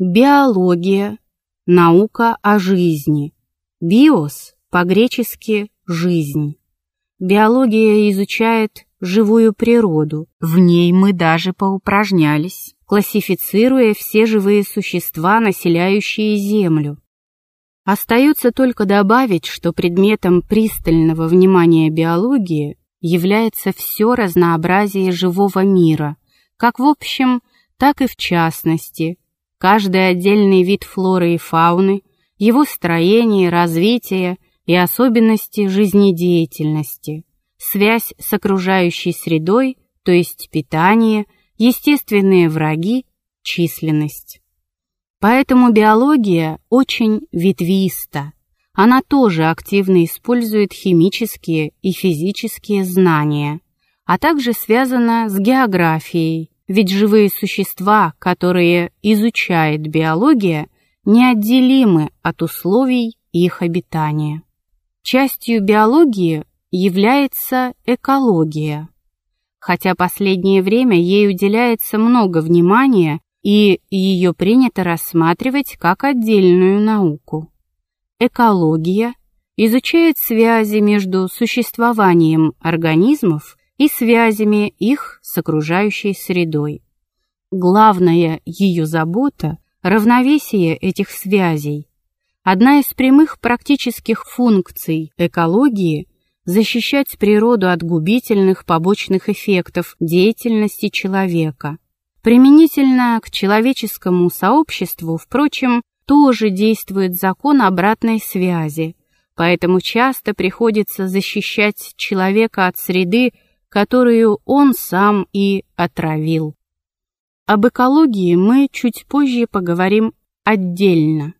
Биология – наука о жизни. Биос – по-гречески «жизнь». Биология изучает живую природу. В ней мы даже поупражнялись, классифицируя все живые существа, населяющие Землю. Остается только добавить, что предметом пристального внимания биологии является все разнообразие живого мира, как в общем, так и в частности. Каждый отдельный вид флоры и фауны, его строение, развитие и особенности жизнедеятельности, связь с окружающей средой, то есть питание, естественные враги, численность. Поэтому биология очень ветвиста. Она тоже активно использует химические и физические знания, а также связана с географией, ведь живые существа, которые изучает биология, неотделимы от условий их обитания. Частью биологии является экология. Хотя последнее время ей уделяется много внимания, и ее принято рассматривать как отдельную науку. Экология изучает связи между существованием организмов и связями их с окружающей средой. Главная ее забота – равновесие этих связей. Одна из прямых практических функций экологии – защищать природу от губительных побочных эффектов деятельности человека. Применительно к человеческому сообществу, впрочем, тоже действует закон обратной связи, поэтому часто приходится защищать человека от среды, которую он сам и отравил. Об экологии мы чуть позже поговорим отдельно.